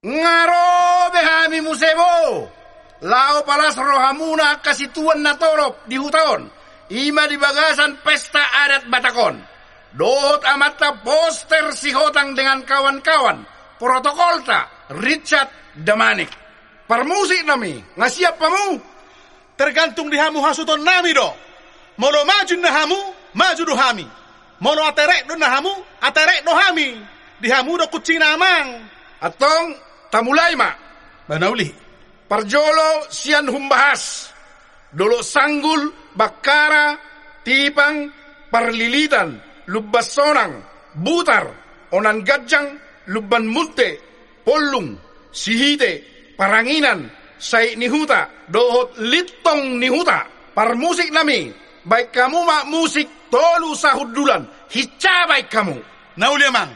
Ngaro behami musebo. Lao palas rohamuna kasituan natorop di hutan. Ima di bagasan pesta adat Batakon. Dohot amata poster sihotang dengan kawan-kawan. Protokol ta Richard Damanik. Permusi nami, ngasiap pamu. Tergantung di hamu hasuton nami do. Molo maju hamu, maju do hami. Molo aterek do hamu, aterek do hami. Di hamu do kucing namang. Atong tamulay ma. Banauli. Parjolo sian humbahas. Dolo sanggul, bakara, tipang, parlilitan, lubas sonang, butar, onan gajang, luban multe, polung, sihite, paranginan, say nihuta, dohot litong nihuta. Par musik nami, baik kamu mak musik tolu sahudulan, hica baik kamu. Nauli mang.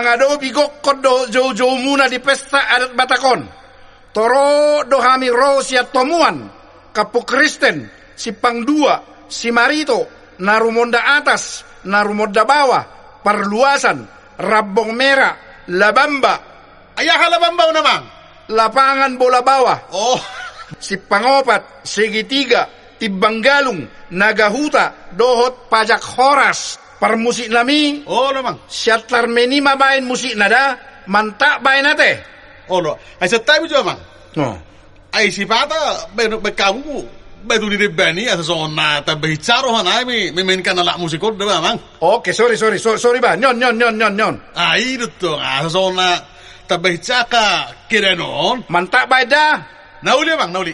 Mangado bigok kodo jauh-jauh muna di pesta adat Batakon. Toro dohami ro tomuan. Kapuk Kristen, si Pangdua, si Marito, Narumonda atas, Narumonda bawah, perluasan, Rabong merah, Labamba, Ayah halabambaw naman. lapangan bola bawah, Oh, si Pangopat, Segitiga, Tibanggalung, Nagahuta, Dohot, Pajak Horas, permusik nami, oh naman. Syatlar meni mabain musik nada, mantak bain ate. Oh, no. Ay tayo juga, mang. No. Ay si Pata, bedo be kamu, bedo di bani asa sona tabi caro hanay mi mimin ka nalak musikot, di ba, mang? Oke, sorry, sorry, sorry, sorry ba? Nyon, nyon, nyon, nyon, nyon. Ay, nga, asa sona tabi caka kira noon. Mantak bain dah. Nauli, mang, nauli.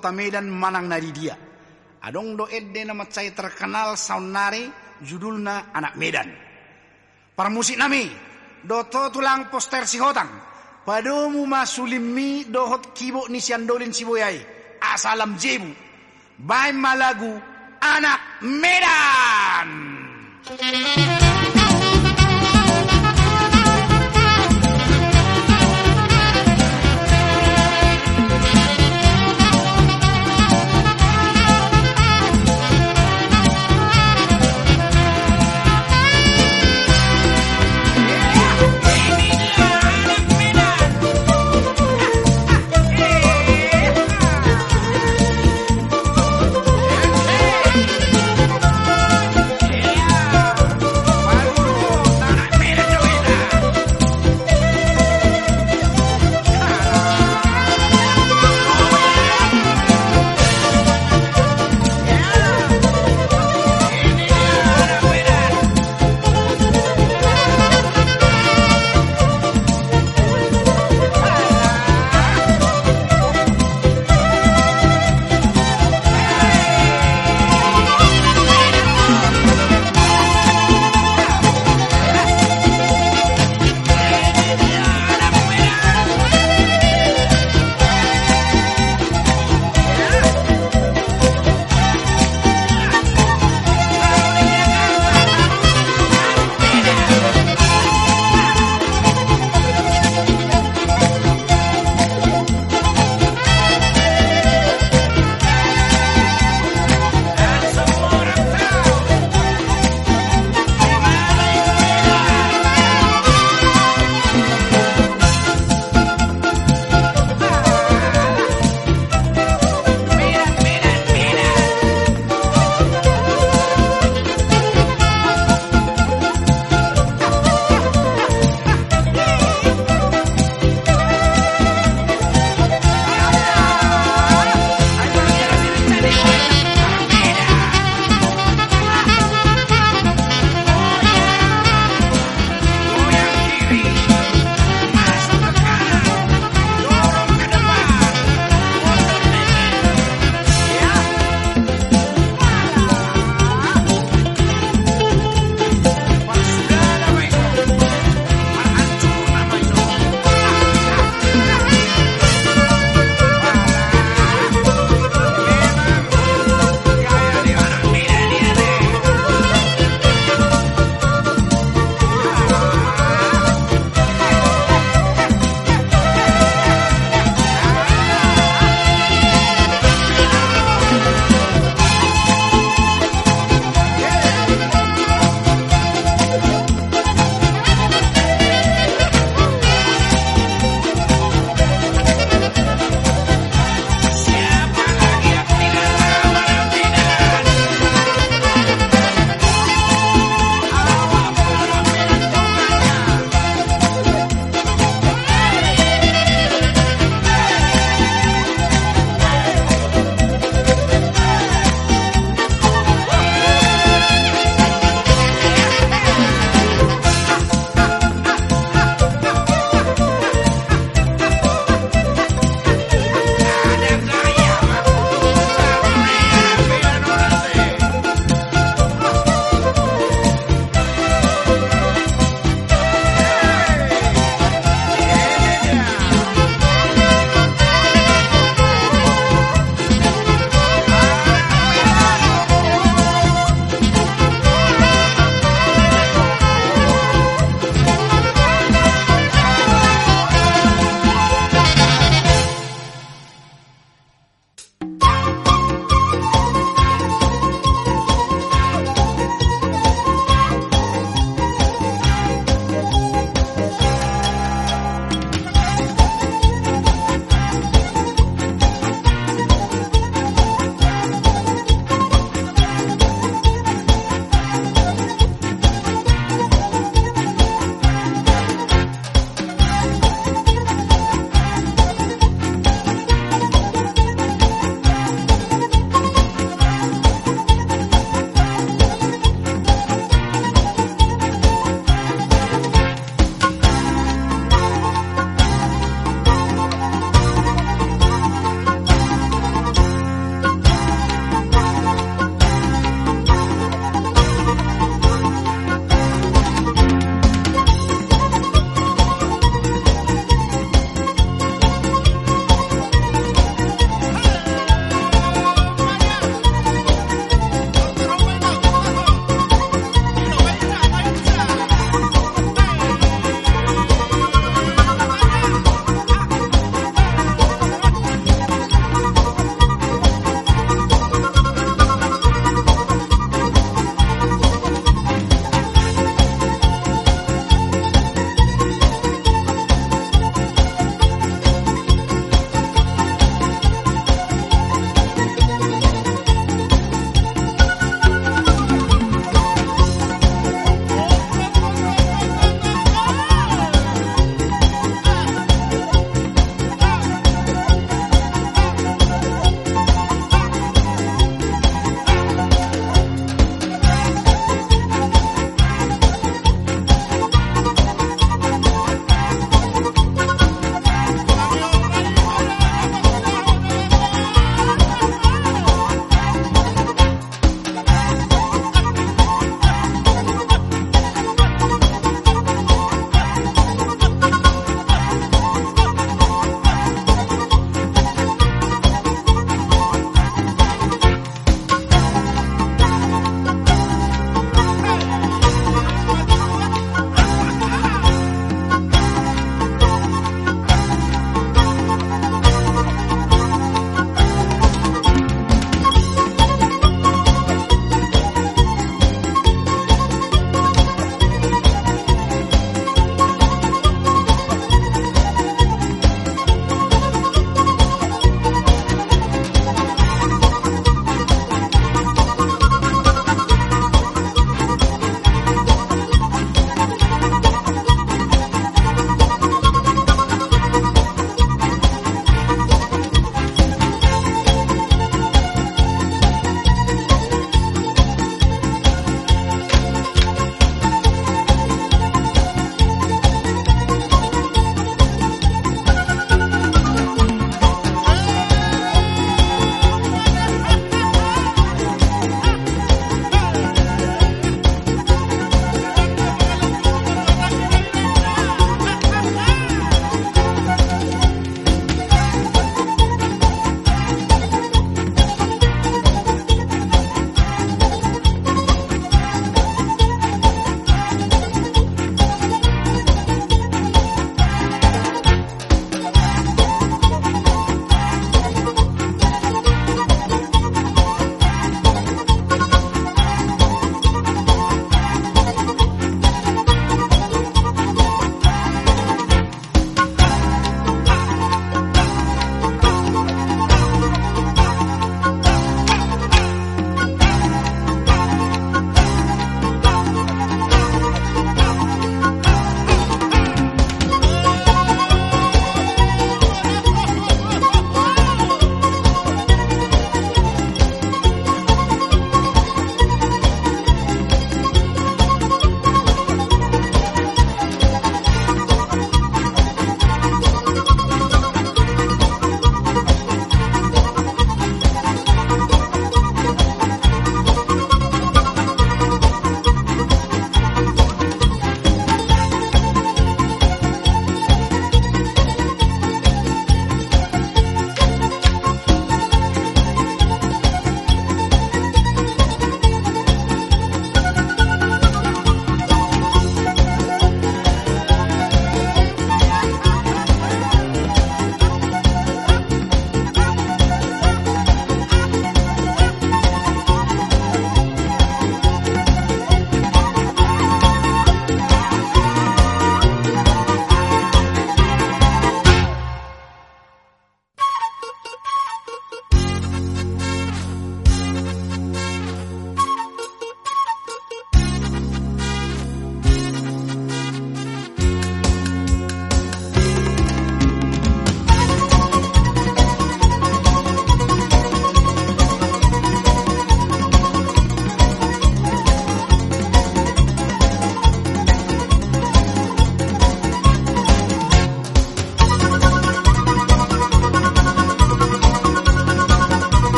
Kota Medan manang nari dia. Adong do edde nama cai terkenal saunare judulna anak Medan. Para musik nami do to tulang poster si hotang. Padomu masulimi dohot kibo ni siandolin si boyai. Asalam jebu. Bay malagu anak Medan.